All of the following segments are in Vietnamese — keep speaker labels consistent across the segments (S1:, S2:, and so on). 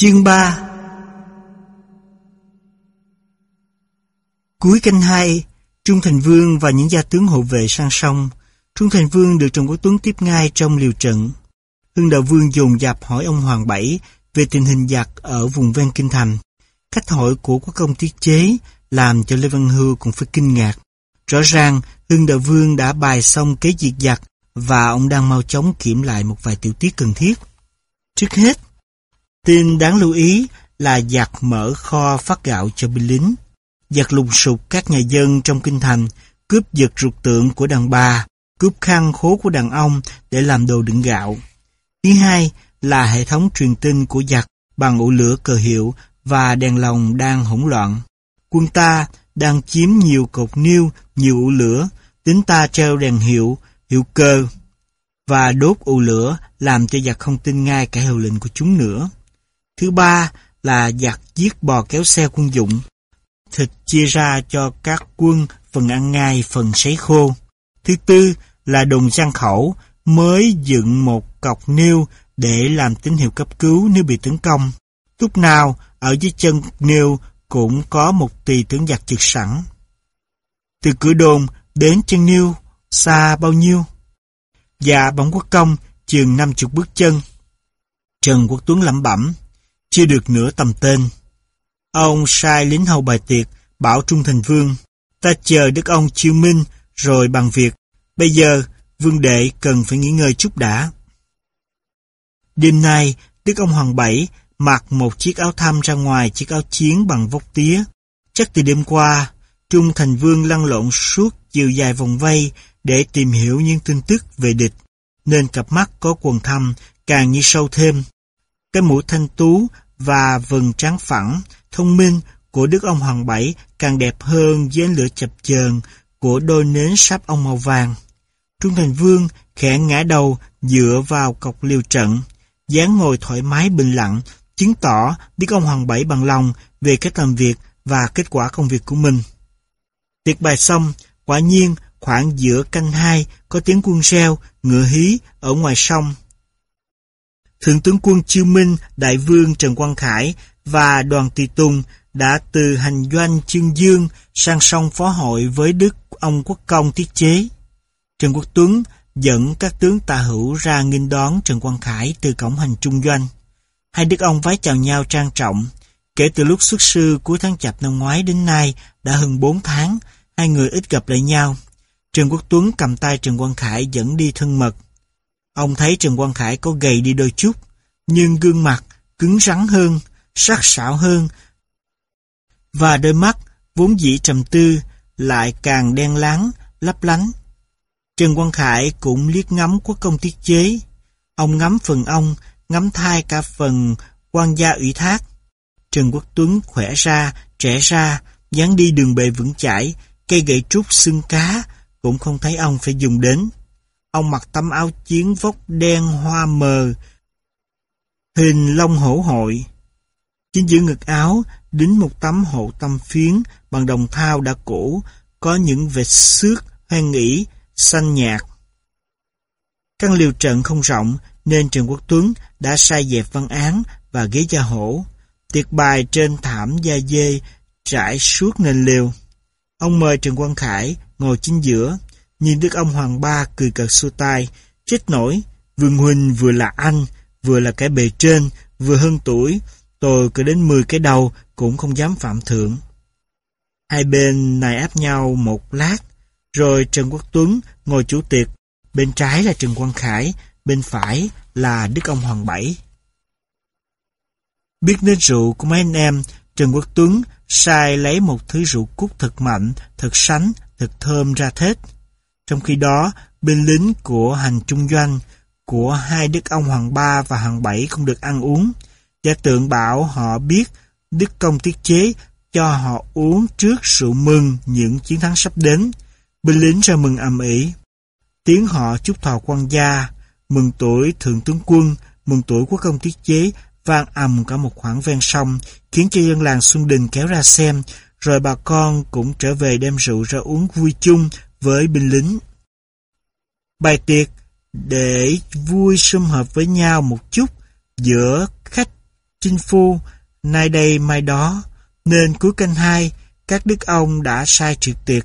S1: Chương 3 Cuối canh hai, Trung Thành Vương và những gia tướng hộ vệ sang sông. Trung Thành Vương được Trần Quốc Tuấn tiếp ngay trong liều trận. Hưng Đạo Vương dồn dập hỏi ông Hoàng Bảy về tình hình giặc ở vùng ven kinh thành. Cách hỏi của quốc công tiết chế làm cho Lê Văn Hưu cũng phải kinh ngạc. Rõ ràng Hưng Đạo Vương đã bài xong kế diệt giặc và ông đang mau chóng kiểm lại một vài tiểu tiết cần thiết. Trước hết, tin đáng lưu ý là giặc mở kho phát gạo cho binh lính. Giặc lùng sục các nhà dân trong kinh thành, cướp giật ruột tượng của đàn bà, cướp khăn khố của đàn ông để làm đồ đựng gạo. Thứ hai là hệ thống truyền tin của giặc bằng ụ lửa cờ hiệu và đèn lồng đang hỗn loạn. Quân ta đang chiếm nhiều cột niêu, nhiều ụ lửa, tính ta treo đèn hiệu, hiệu cơ và đốt ụ lửa làm cho giặc không tin ngay cả hiệu lệnh của chúng nữa. Thứ ba là giặc giết bò kéo xe quân dụng. Thịt chia ra cho các quân phần ăn ngay, phần sấy khô. Thứ tư là đồn gian khẩu mới dựng một cọc nêu để làm tín hiệu cấp cứu nếu bị tấn công. Lúc nào ở dưới chân nêu cũng có một tỳ tướng giặc trực sẵn. Từ cửa đồn đến chân nêu xa bao nhiêu? Dạ bóng quốc công chừng năm chục bước chân. Trần Quốc Tuấn lẩm bẩm, chưa được nửa tầm tên. Ông sai lính hầu bài tiệc, bảo Trung Thành Vương, ta chờ đức ông chiêu minh rồi bằng việc. Bây giờ, vương đệ cần phải nghỉ ngơi chút đã. Đêm nay, đức ông Hoàng Bảy mặc một chiếc áo thăm ra ngoài chiếc áo chiến bằng vóc tía. Chắc từ đêm qua, Trung Thành Vương lăn lộn suốt chiều dài vòng vây để tìm hiểu những tin tức về địch, nên cặp mắt có quần thăm càng như sâu thêm. Cái mũi thanh tú và vầng trắng phẳng, thông minh của Đức ông Hoàng Bảy càng đẹp hơn với ánh lửa chập chờn của đôi nến sáp ông màu vàng. Trung Thành Vương khẽ ngã đầu dựa vào cọc liều trận, dáng ngồi thoải mái bình lặng, chứng tỏ Đức ông Hoàng Bảy bằng lòng về cách làm việc và kết quả công việc của mình. Tiệc bài xong, quả nhiên khoảng giữa canh hai có tiếng quân reo, ngựa hí ở ngoài sông. Thượng tướng quân Chiêu Minh, Đại vương Trần Quang Khải và đoàn tùy tùng đã từ hành doanh Chương Dương sang sông phó hội với Đức ông Quốc Công tiết chế. Trần Quốc Tuấn dẫn các tướng tà hữu ra nghênh đón Trần Quang Khải từ cổng hành trung doanh. Hai đức ông vái chào nhau trang trọng. Kể từ lúc xuất sư cuối tháng chạp năm ngoái đến nay đã hơn 4 tháng, hai người ít gặp lại nhau. Trần Quốc Tuấn cầm tay Trần Quang Khải dẫn đi thân mật. Ông thấy Trần Quang Khải có gầy đi đôi chút, nhưng gương mặt cứng rắn hơn, sắc sảo hơn, và đôi mắt vốn dĩ trầm tư lại càng đen láng, lấp lánh. Trần Quang Khải cũng liếc ngắm quốc công tiết chế. Ông ngắm phần ông, ngắm thai cả phần quan gia ủy thác. Trần Quốc Tuấn khỏe ra, trẻ ra, dáng đi đường bề vững chãi, cây gậy trúc xương cá, cũng không thấy ông phải dùng đến. Ông mặc tấm áo chiến vóc đen hoa mờ, hình long hổ hội. Chính giữa ngực áo đính một tấm hộ tâm phiến bằng đồng thao đã cũ, có những vệt xước hoang nghỉ, xanh nhạt. Căn liều trận không rộng nên Trần Quốc Tuấn đã sai dẹp văn án và ghế gia hổ. Tiệc bài trên thảm da dê trải suốt nền liều. Ông mời Trần Quang Khải ngồi chính giữa, nhìn Đức ông Hoàng Ba cười cợt xua tay, chết nổi, Vương Huynh vừa là anh, vừa là cái bề trên, vừa hơn tuổi, tôi cứ đến 10 cái đầu cũng không dám phạm thượng. Hai bên này áp nhau một lát, rồi Trần Quốc Tuấn ngồi chủ tiệc, bên trái là Trần Quang Khải, bên phải là Đức ông Hoàng Bảy. Biết nên rượu của mấy anh em, Trần Quốc Tuấn sai lấy một thứ rượu cúc thật mạnh, thật sánh, thật thơm ra thết. Trong khi đó, binh lính của hành trung doanh, của hai đức ông Hoàng Ba và Hoàng Bảy không được ăn uống. Giả tượng bảo họ biết Đức Công tiết chế cho họ uống trước rượu mừng những chiến thắng sắp đến. Binh lính ra mừng ầm ĩ. Tiếng họ chúc thọ quan gia, mừng tuổi thượng tướng quân, mừng tuổi quốc công tiết chế vang ầm cả một khoảng ven sông, khiến cho dân làng Xuân Đình kéo ra xem, rồi bà con cũng trở về đem rượu ra uống vui chung với binh lính. Bài tiệc để vui sum họp với nhau một chút giữa khách chinh phu, nay đây mai đó, nên cuối canh hai, các đức ông đã sai triệt tiệc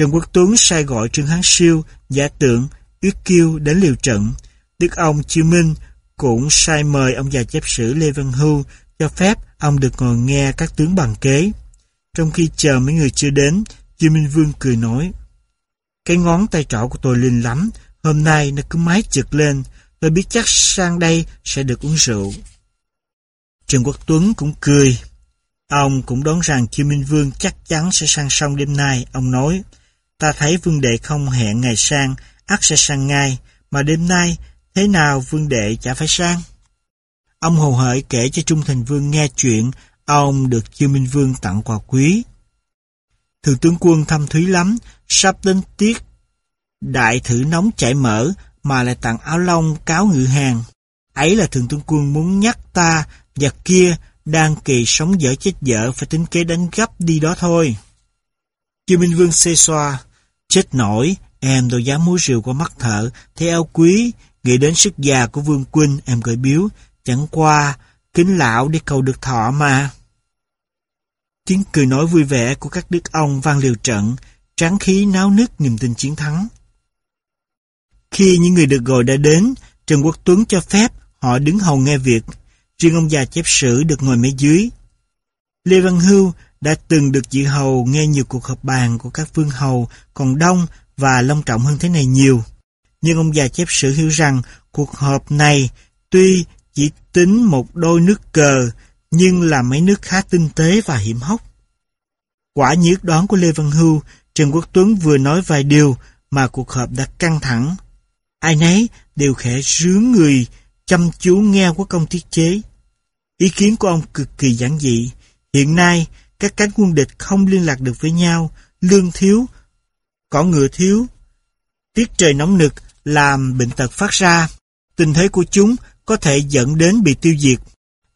S1: Trần Quốc Tuấn sai gọi Trương Hán Siêu, Giả Tượng, Yết Kiêu đến liều trận. Đức ông Chiêu Minh cũng sai mời ông già chép sử Lê Văn Hưu cho phép ông được ngồi nghe các tướng bằng kế. Trong khi chờ mấy người chưa đến, Chiêu Minh Vương cười nói, Cái ngón tay trỏ của tôi linh lắm, hôm nay nó cứ mái trượt lên, tôi biết chắc sang đây sẽ được uống rượu. Trần Quốc Tuấn cũng cười. Ông cũng đoán rằng Chiêu Minh Vương chắc chắn sẽ sang sông đêm nay. Ông nói, ta thấy vương đệ không hẹn ngày sang, ắt sẽ sang ngay, mà đêm nay, thế nào vương đệ chả phải sang? Ông hồ hởi kể cho Trung Thành Vương nghe chuyện ông được Chiêu Minh Vương tặng quà quý. Thượng tướng quân thăm thúy lắm, sắp đến tiết. Đại thử nóng chảy mở mà lại tặng áo lông cáo ngự hàng. Ấy là thượng tướng quân muốn nhắc ta và kia đang kỳ sống dở chết dở phải tính kế đánh gấp đi đó thôi. Chiêu Minh Vương xê xoa, chết nổi, em đâu dám múa rượu qua mắt thợ, thấy áo quý, nghĩ đến sức già của Vương Quynh em gợi biếu, chẳng qua, kính lão để cầu được thọ mà. Tiếng cười nói vui vẻ của các đức ông vang liều trận, tráng khí náo nức niềm tin chiến thắng. Khi những người được gọi đã đến, Trần Quốc Tuấn cho phép họ đứng hầu nghe việc, riêng ông già chép sử được ngồi mấy dưới. Lê Văn Hưu đã từng được dự hầu nghe nhiều cuộc họp bàn của các vương hầu còn đông và long trọng hơn thế này nhiều. Nhưng ông già chép sử hiểu rằng cuộc họp này tuy chỉ tính một đôi nước cờ nhưng là mấy nước khá tinh tế và hiểm hóc. Quả như đoán của Lê Văn Hưu, Trần Quốc Tuấn vừa nói vài điều mà cuộc họp đã căng thẳng. Ai nấy đều khẽ rướng người chăm chú nghe của công thiết chế. Ý kiến của ông cực kỳ giản dị. Hiện nay, các cánh quân địch không liên lạc được với nhau, lương thiếu, cỏ ngựa thiếu. Tiết trời nóng nực làm bệnh tật phát ra. Tình thế của chúng có thể dẫn đến bị tiêu diệt.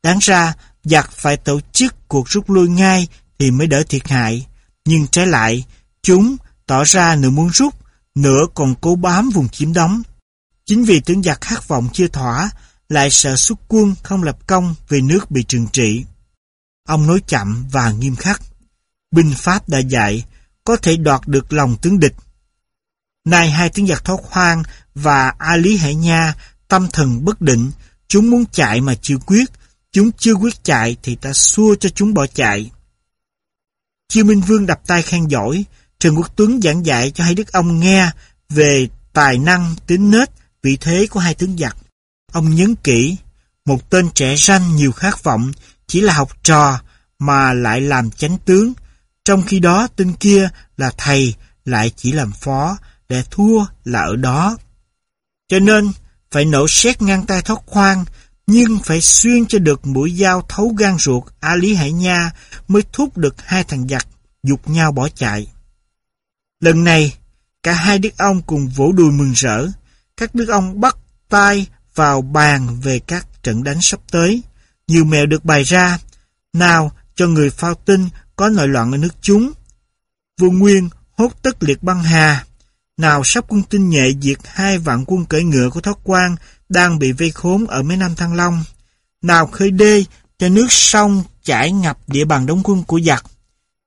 S1: Đáng ra, giặc phải tổ chức cuộc rút lui ngay thì mới đỡ thiệt hại. Nhưng trái lại, chúng tỏ ra nửa muốn rút, nửa còn cố bám vùng chiếm đóng. Chính vì tướng giặc khát vọng chưa thỏa, lại sợ xuất quân không lập công vì nước bị trừng trị. Ông nói chậm và nghiêm khắc. Binh Pháp đã dạy, có thể đoạt được lòng tướng địch. Nay hai tướng giặc thoát hoang và A Lý Hải Nha tâm thần bất định, chúng muốn chạy mà chưa quyết, chúng chưa quyết chạy thì ta xua cho chúng bỏ chạy. Chiêu Minh Vương đập tay khen giỏi, Trần Quốc Tuấn giảng dạy cho hai đức ông nghe về tài năng, tính nết, vị thế của hai tướng giặc. Ông nhấn kỹ, một tên trẻ ranh nhiều khát vọng, chỉ là học trò mà lại làm chánh tướng. Trong khi đó tên kia là thầy lại chỉ làm phó, để thua là ở đó. Cho nên, phải nổ xét ngang tay thoát khoan, nhưng phải xuyên cho được mũi dao thấu gan ruột A Lý Hải Nha mới thúc được hai thằng giặc dục nhau bỏ chạy. Lần này, cả hai đứa ông cùng vỗ đùi mừng rỡ. Các đứa ông bắt tay vào bàn về các trận đánh sắp tới. Nhiều mèo được bày ra. Nào cho người phao tin có nội loạn ở nước chúng. Vua Nguyên hốt tất liệt băng hà. Nào sắp quân tinh nhệ diệt hai vạn quân cởi ngựa của thoát quan đang bị vây khốn ở mấy năm Thăng Long. Nào khơi đê cho nước sông chảy ngập địa bàn đóng quân của giặc.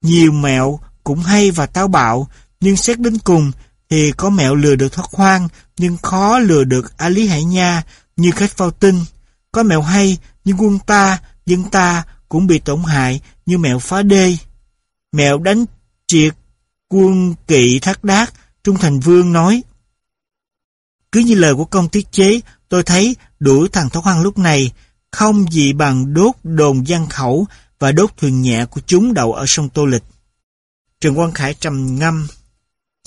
S1: Nhiều mẹo cũng hay và táo bạo, nhưng xét đến cùng thì có mẹo lừa được thoát khoan, nhưng khó lừa được A Lý Hải Nha như khách phao tinh. Có mẹo hay, nhưng quân ta, dân ta cũng bị tổn hại như mẹo phá đê. Mẹo đánh triệt quân kỵ thác đát, Trung Thành Vương nói. Cứ như lời của công tiết chế, tôi thấy đuổi thằng Thoát Hoang lúc này không gì bằng đốt đồn gian khẩu và đốt thuyền nhẹ của chúng đậu ở sông Tô Lịch. Trần Quang Khải trầm ngâm.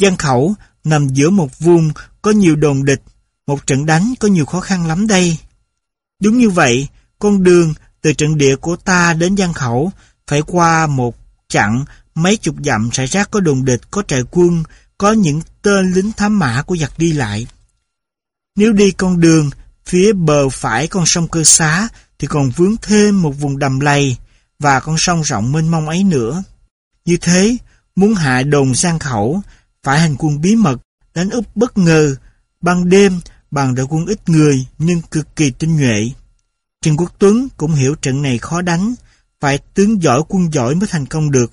S1: Giang khẩu nằm giữa một vùng có nhiều đồn địch, một trận đánh có nhiều khó khăn lắm đây. Đúng như vậy, con đường từ trận địa của ta đến Giang khẩu phải qua một chặng mấy chục dặm rải rác có đồn địch, có trại quân, có những tên lính thám mã của giặc đi lại. Nếu đi con đường phía bờ phải con sông Cơ Xá thì còn vướng thêm một vùng đầm lầy và con sông rộng mênh mông ấy nữa. Như thế, muốn hạ đồn sang khẩu, phải hành quân bí mật, đánh úp bất ngờ, ban đêm bằng đội quân ít người nhưng cực kỳ tinh nhuệ. Trần Quốc Tuấn cũng hiểu trận này khó đánh, phải tướng giỏi quân giỏi mới thành công được.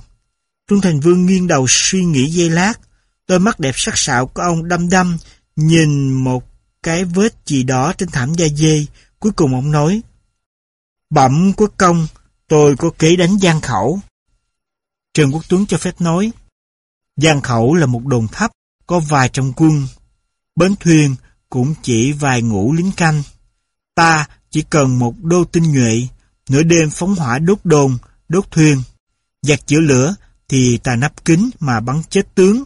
S1: Trung Thành Vương nghiêng đầu suy nghĩ giây lát, đôi mắt đẹp sắc sảo của ông đăm đăm, nhìn một cái vết gì đó trên thảm da dê, cuối cùng ông nói, Bẩm quốc công, tôi có kế đánh Giang Khẩu. Trần Quốc Tuấn cho phép nói, Giang Khẩu là một đồn thấp, có vài trăm quân. Bến thuyền cũng chỉ vài ngũ lính canh. Ta chỉ cần một đô tinh nhuệ, nửa đêm phóng hỏa đốt đồn, đốt thuyền. Giặc chữa lửa thì ta nắp kính mà bắn chết tướng.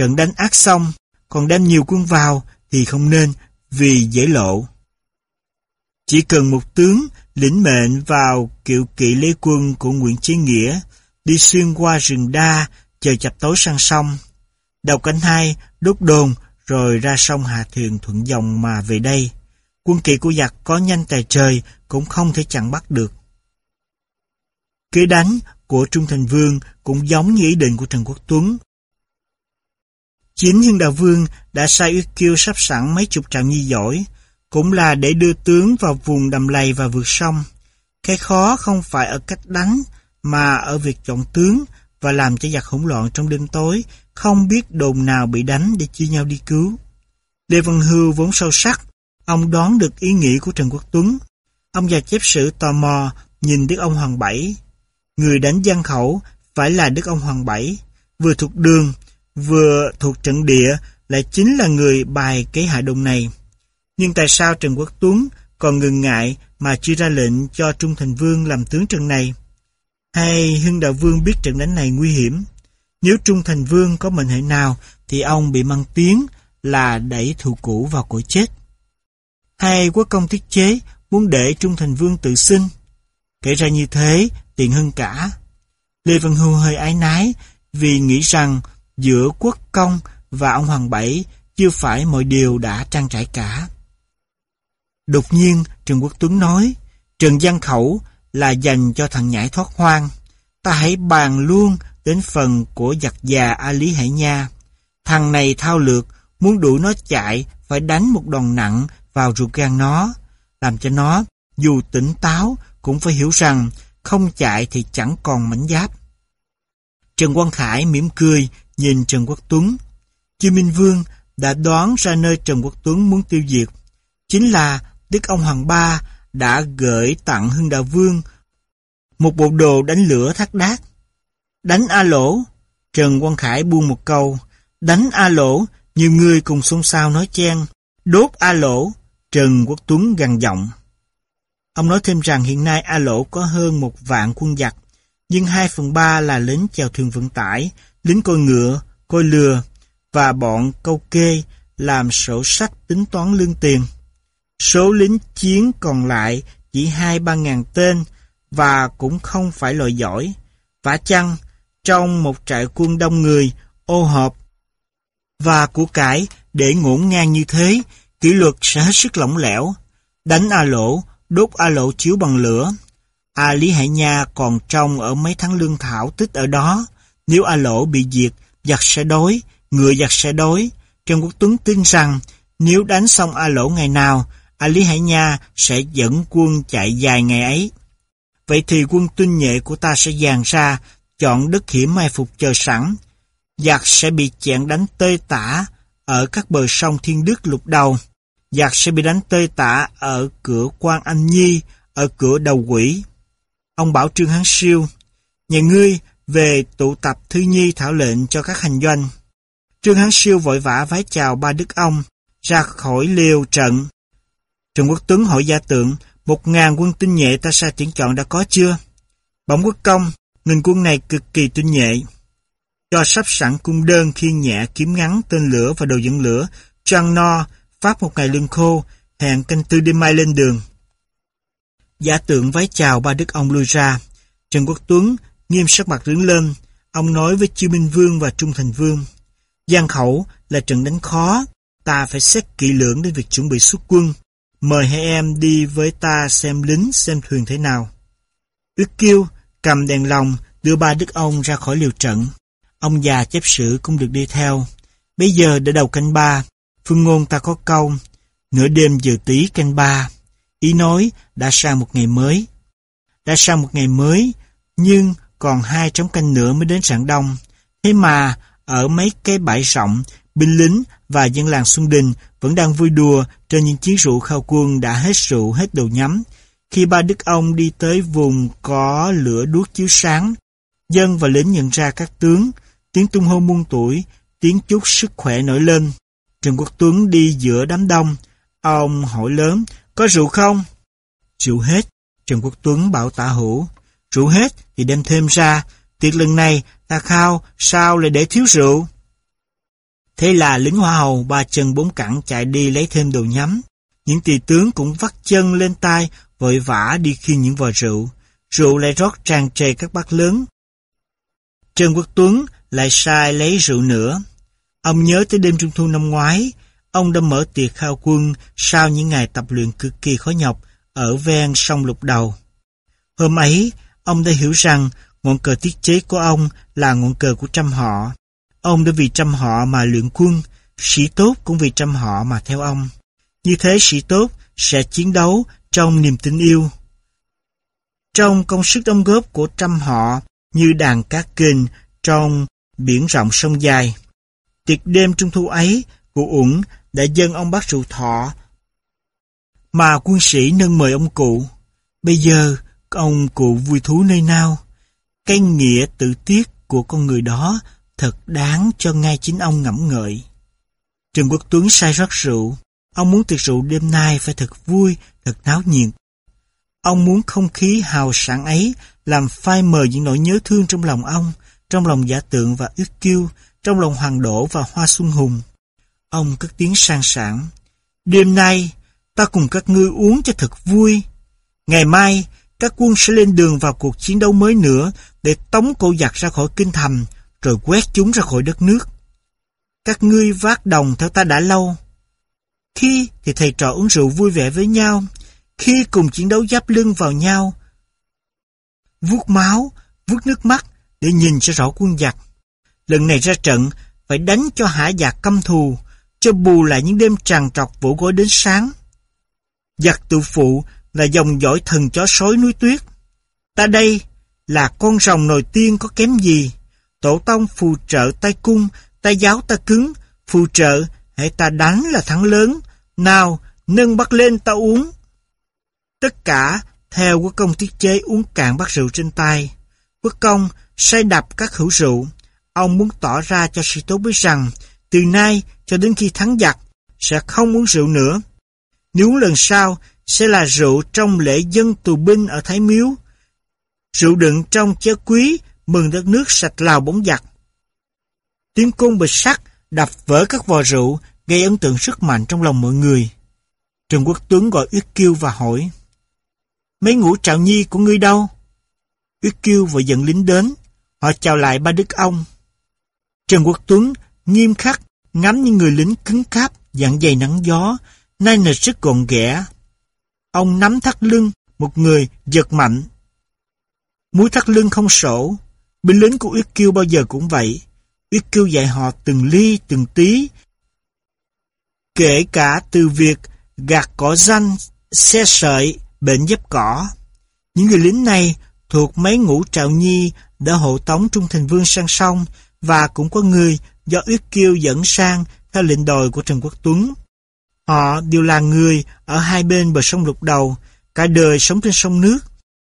S1: Trận đánh ác xong, còn đem nhiều quân vào thì không nên vì dễ lộ. Chỉ cần một tướng lĩnh mệnh vào kiệu kỵ lê quân của Nguyễn Chí Nghĩa đi xuyên qua rừng đa chờ chập tối sang sông. Đầu cánh hai đốt đồn rồi ra sông hà thuyền thuận dòng mà về đây. Quân kỵ của giặc có nhanh tài trời cũng không thể chặn bắt được. Kế đánh của Trung Thành Vương cũng giống như ý định của Trần Quốc Tuấn. Chính Hưng Đạo Vương đã sai Uyết Kiêu sắp sẵn mấy chục trạm nhi giỏi, cũng là để đưa tướng vào vùng đầm lầy và vượt sông. Cái khó không phải ở cách đánh, mà ở việc chọn tướng và làm cho giặc hỗn loạn trong đêm tối, không biết đồn nào bị đánh để chia nhau đi cứu. Lê Văn Hưu vốn sâu sắc, ông đoán được ý nghĩ của Trần Quốc Tuấn. Ông già chép sử tò mò nhìn Đức ông Hoàng Bảy. Người đánh giang khẩu phải là Đức ông Hoàng Bảy, vừa thuộc đường, vừa thuộc trận địa, lại chính là người bài kế hại đông này. Nhưng tại sao Trần Quốc Tuấn còn ngừng ngại mà chưa ra lệnh cho Trung Thành Vương làm tướng trận này? Hay Hưng Đạo Vương biết trận đánh này nguy hiểm? Nếu Trung Thành Vương có mệnh hệ nào thì ông bị mang tiếng là đẩy thủ cũ vào cõi chết. Hay quốc công thiết chế muốn để Trung Thành Vương tự sinh? Kể ra như thế, tiện hơn cả. Lê Văn Hưu hơi ái nái vì nghĩ rằng giữa quốc công và ông Hoàng Bảy chưa phải mọi điều đã trang trải cả. Đột nhiên, Trần Quốc Tuấn nói, Trần Giang Khẩu là dành cho thằng nhãi thoát hoang. Ta hãy bàn luôn đến phần của giặc già A Lý Hải Nha. Thằng này thao lược, muốn đuổi nó chạy, phải đánh một đòn nặng vào ruột gan nó, làm cho nó, dù tỉnh táo, cũng phải hiểu rằng không chạy thì chẳng còn mảnh giáp. Trần Quang Khải mỉm cười nhìn Trần Quốc Tuấn. Chư Minh Vương đã đoán ra nơi Trần Quốc Tuấn muốn tiêu diệt. Chính là Đức ông Hoàng Ba đã gửi tặng Hưng Đạo Vương một bộ đồ đánh lửa thác đát. Đánh A Lỗ, Trần Quang Khải buông một câu, đánh A Lỗ, nhiều người cùng xôn xao nói chen, đốt A Lỗ, Trần Quốc Tuấn gằn giọng. Ông nói thêm rằng hiện nay A Lỗ có hơn một vạn quân giặc, nhưng hai phần ba là lính chèo thuyền vận tải, lính coi ngựa, coi lừa, và bọn câu kê làm sổ sách tính toán lương tiền. Số lính chiến còn lại chỉ hai ba ngàn tên và cũng không phải loại giỏi. Vả chăng, trong một trại quân đông người, ô hợp và của cải để ngổn ngang như thế, kỷ luật sẽ hết sức lỏng lẻo. Đánh A Lỗ, đốt A Lỗ chiếu bằng lửa. A Lý Hải Nha còn trông ở mấy tháng lương thảo tích ở đó. Nếu A Lỗ bị diệt, giặc sẽ đói, ngựa giặc sẽ đói. Trần Quốc Tuấn tin rằng nếu đánh xong A Lỗ ngày nào, A Lý Hải Nha sẽ dẫn quân chạy dài ngày ấy. Vậy thì quân tinh nhuệ của ta sẽ dàn ra, chọn đất hiểm mai phục chờ sẵn. Giặc sẽ bị chẹn đánh tơi tả ở các bờ sông Thiên Đức lục đầu. Giặc sẽ bị đánh tơi tả ở cửa quan Anh Nhi, ở cửa đầu quỷ. Ông bảo Trương Hán Siêu, nhà ngươi về tụ tập Thư Nhi thảo lệnh cho các hành doanh. Trương Hán Siêu vội vã vái chào ba đức ông, ra khỏi liều trận. Trần Quốc Tuấn hỏi gia tượng, một ngàn quân tinh nhuệ ta sai tuyển chọn đã có chưa? Bỗng quốc công, nghìn quân này cực kỳ tinh nhuệ. Cho sắp sẵn cung đơn khiên nhẹ kiếm ngắn tên lửa và đồ dẫn lửa, trăng no, phát một ngày lương khô, hẹn canh tư đêm mai lên đường. Giả tượng vái chào ba đức ông lui ra. Trần Quốc Tuấn nghiêm sắc mặt đứng lên, ông nói với Chiêu Minh Vương và Trung Thành Vương. Giang khẩu là trận đánh khó, ta phải xét kỹ lưỡng đến việc chuẩn bị xuất quân. Mời hai em đi với ta xem lính, xem thuyền thế nào. Ước kiêu, cầm đèn lồng, đưa ba đức ông ra khỏi liều trận. Ông già chép sử cũng được đi theo. Bây giờ đã đầu canh ba, phương ngôn ta có câu, nửa đêm giờ tí canh ba. Ý nói đã sang một ngày mới. Đã sang một ngày mới, nhưng còn hai trống canh nữa mới đến rạng đông. Thế mà, ở mấy cái bãi rộng, binh lính và dân làng Xuân Đình vẫn đang vui đùa trên những chiến rượu khao quân đã hết rượu hết đầu nhắm. Khi ba đức ông đi tới vùng có lửa đuốc chiếu sáng, dân và lính nhận ra các tướng, tiếng tung hô muôn tuổi, tiếng chúc sức khỏe nổi lên. Trần Quốc Tuấn đi giữa đám đông, ông hỏi lớn, có rượu không? Rượu hết, Trần Quốc Tuấn bảo tả hữu. Rượu hết thì đem thêm ra, tiệc lần này ta khao, sao lại để thiếu rượu? Thế là lính hoa hầu ba chân bốn cẳng chạy đi lấy thêm đồ nhắm. Những tỳ tướng cũng vắt chân lên tay, vội vã đi khiêng những vò rượu. Rượu lại rót tràn trề các bát lớn. Trần Quốc Tuấn lại sai lấy rượu nữa. Ông nhớ tới đêm trung thu năm ngoái, ông đã mở tiệc khao quân sau những ngày tập luyện cực kỳ khó nhọc ở ven sông Lục Đầu. Hôm ấy, ông đã hiểu rằng ngọn cờ tiết chế của ông là ngọn cờ của trăm họ. Ông đã vì trăm họ mà luyện quân, sĩ tốt cũng vì trăm họ mà theo ông. Như thế sĩ tốt sẽ chiến đấu trong niềm tin yêu. Trong công sức đóng góp của trăm họ như đàn cát kênh trong biển rộng sông dài. Tiệc đêm trung thu ấy, của Uẩn đã dâng ông bác rượu thọ mà quân sĩ nâng mời ông cụ. Bây giờ, ông cụ vui thú nơi nào? Cái nghĩa tự tiết của con người đó thật đáng cho ngay chính ông ngẫm ngợi. Trần Quốc Tuấn say rót rượu. Ông muốn tiệc rượu đêm nay phải thật vui, thật náo nhiệt. Ông muốn không khí hào sảng ấy làm phai mờ những nỗi nhớ thương trong lòng ông, trong lòng giả tượng và ước kiêu, trong lòng hoàng đổ và hoa xuân hùng. Ông cất tiếng sang sảng. Đêm nay, ta cùng các ngươi uống cho thật vui. Ngày mai, các quân sẽ lên đường vào cuộc chiến đấu mới nữa để tống cổ giặc ra khỏi kinh thành, rồi quét chúng ra khỏi đất nước. Các ngươi vác đồng theo ta đã lâu. Khi thì thầy trò uống rượu vui vẻ với nhau, khi cùng chiến đấu giáp lưng vào nhau, vuốt máu, vuốt nước mắt để nhìn cho rõ quân giặc. Lần này ra trận, phải đánh cho hả giặc căm thù, cho bù lại những đêm tràn trọc vỗ gối đến sáng. Giặc tự phụ là dòng dõi thần chó sói núi tuyết. Ta đây là con rồng nồi tiên có kém gì. Tổ tông phù trợ tay cung, tay giáo ta cứng, phù trợ, hãy ta đánh là thắng lớn. Nào, nâng bắt lên ta uống. Tất cả theo quốc công tiết chế uống cạn bát rượu trên tay. Quốc công say đập các hữu rượu. Ông muốn tỏ ra cho sĩ tốt biết rằng, từ nay cho đến khi thắng giặc, sẽ không uống rượu nữa. Nếu lần sau sẽ là rượu trong lễ dân tù binh ở Thái Miếu. Rượu đựng trong chén quý, mừng đất nước sạch lào bóng giặc. Tiếng côn bịch sắt đập vỡ các vò rượu, gây ấn tượng sức mạnh trong lòng mọi người. Trần Quốc Tuấn gọi Uyết Kiêu và hỏi, Mấy ngũ trạo nhi của ngươi đâu? Uyết Kiêu và dẫn lính đến, họ chào lại ba đức ông. Trần Quốc Tuấn nghiêm khắc ngắm những người lính cứng cáp, dạng dày nắng gió, nay nịch rất gọn ghẽ. Ông nắm thắt lưng, một người giật mạnh. mũi thắt lưng không sổ, binh lính của Uyết Kiêu bao giờ cũng vậy. Uyết Kiêu dạy họ từng ly từng tí. Kể cả từ việc gạt cỏ danh, xe sợi, bệnh dép cỏ. Những người lính này thuộc mấy ngũ trạo nhi đã hộ tống Trung Thành Vương sang sông và cũng có người do Uyết Kiêu dẫn sang theo lệnh đòi của Trần Quốc Tuấn. Họ đều là người ở hai bên bờ sông Lục Đầu, cả đời sống trên sông nước.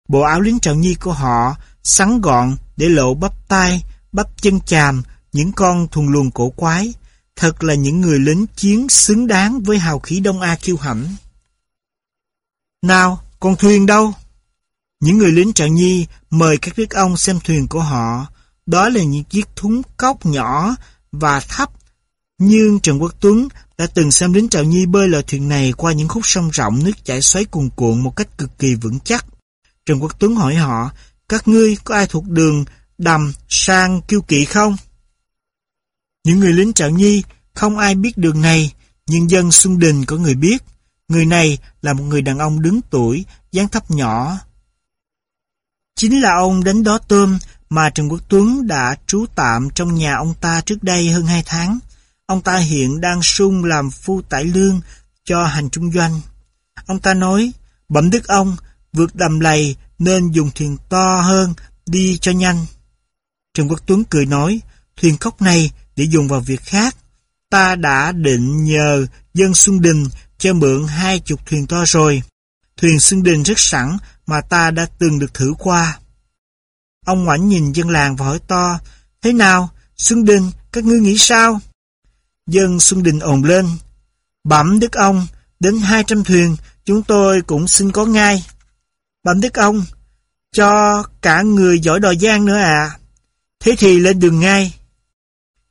S1: Bộ áo lính trào nhi của họ sắn gọn để lộ bắp tay, bắp chân chàm, những con thùng luồng cổ quái. Thật là những người lính chiến xứng đáng với hào khí Đông A kiêu hãnh. Nào, con thuyền đâu? Những người lính trào nhi mời các đức ông xem thuyền của họ. Đó là những chiếc thúng cốc nhỏ và thấp. Nhưng Trần Quốc Tuấn đã từng xem lính trào nhi bơi loại thuyền này qua những khúc sông rộng nước chảy xoáy cuồn cuộn một cách cực kỳ vững chắc. Trần Quốc Tuấn hỏi họ, các ngươi có ai thuộc đường đầm sang kiêu kỵ không? Những người lính trào nhi không ai biết đường này, nhưng dân Xuân Đình có người biết. Người này là một người đàn ông đứng tuổi, dáng thấp nhỏ. Chính là ông đánh đó tôm mà Trần Quốc Tuấn đã trú tạm trong nhà ông ta trước đây hơn hai tháng. Ông ta hiện đang sung làm phu tải lương cho hành trung doanh. Ông ta nói, Bẩm đức ông, vượt đầm lầy nên dùng thuyền to hơn, đi cho nhanh. Trần Quốc Tuấn cười nói, thuyền cốc này để dùng vào việc khác. Ta đã định nhờ dân Xuân Đình cho mượn hai chục thuyền to rồi. Thuyền Xuân Đình rất sẵn mà ta đã từng được thử qua. Ông ngoảnh nhìn dân làng và hỏi to, thế nào, Xuân Đình, các ngươi nghĩ sao? Dân Xuân Đình ồn lên, bẩm đức ông, đến 200 thuyền, chúng tôi cũng xin có ngay. Bẩm đức ông, cho cả người giỏi đò giang nữa à. Thế thì lên đường ngay.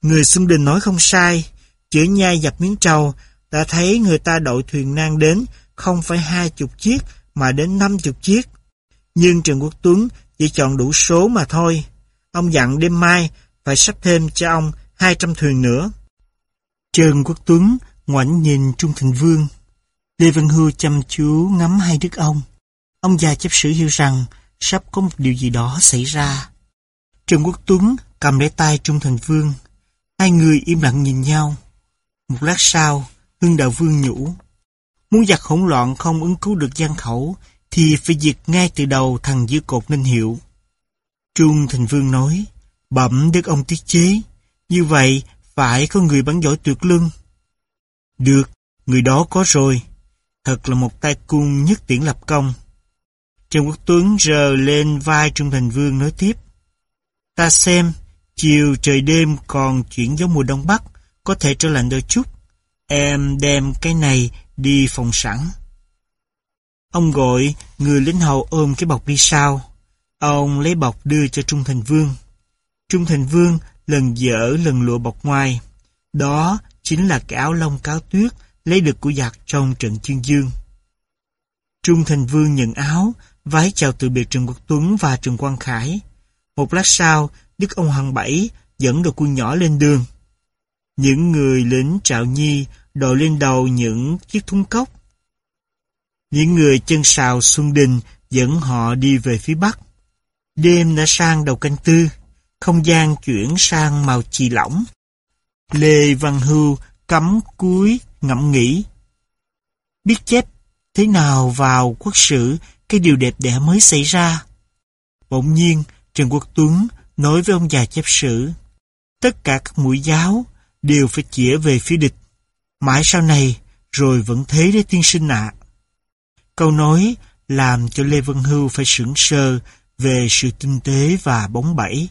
S1: Người xuân đình nói không sai, chữ nhai dập miếng trầu, đã thấy người ta đội thuyền nan đến không phải hai chục chiếc mà đến năm chục chiếc. Nhưng Trần Quốc Tuấn chỉ chọn đủ số mà thôi. Ông dặn đêm mai phải sắp thêm cho ông 200 thuyền nữa. Trần Quốc Tuấn ngoảnh nhìn Trung Thịnh Vương. Lê Văn Hưu chăm chú ngắm hai đứa ông. Ông già chấp sử hiểu rằng sắp có một điều gì đó xảy ra. Trần Quốc Tuấn cầm lấy tay Trung Thịnh Vương. Hai người im lặng nhìn nhau. Một lát sau, Hưng Đạo Vương nhủ. Muốn giặc hỗn loạn không ứng cứu được gian khẩu, thì phải diệt ngay từ đầu thằng dư cột ninh hiệu. Trung Thịnh Vương nói, bẩm đức ông tiết chế, như vậy phải có người bắn giỏi tuyệt lưng. Được, người đó có rồi. Thật là một tay cung nhất tiễn lập công. Trần Quốc Tuấn rờ lên vai Trung Thành Vương nói tiếp. Ta xem, chiều trời đêm còn chuyển gió mùa đông bắc, có thể trở lạnh đôi chút. Em đem cái này đi phòng sẵn. Ông gọi người lính hầu ôm cái bọc đi sau. Ông lấy bọc đưa cho Trung Thành Vương. Trung Thành Vương lần dở lần lụa bọc ngoài. Đó chính là cái áo lông cáo tuyết lấy được của giặc trong trận chương dương. Trung Thành Vương nhận áo, vái chào từ biệt Trần Quốc Tuấn và Trần Quang Khải. Một lát sau, Đức ông Hoàng Bảy dẫn đội quân nhỏ lên đường. Những người lính trạo nhi đội lên đầu những chiếc thúng cốc. Những người chân sào Xuân Đình dẫn họ đi về phía Bắc. Đêm đã sang đầu canh tư, không gian chuyển sang màu chì lỏng. Lê Văn Hưu cắm cúi ngẫm nghĩ. Biết chép thế nào vào quốc sử cái điều đẹp đẽ mới xảy ra. Bỗng nhiên, Trần Quốc Tuấn nói với ông già chép sử. Tất cả các mũi giáo đều phải chĩa về phía địch. Mãi sau này, rồi vẫn thế đấy tiên sinh ạ. Câu nói làm cho Lê Văn Hưu phải sững sờ về sự tinh tế và bóng bẩy.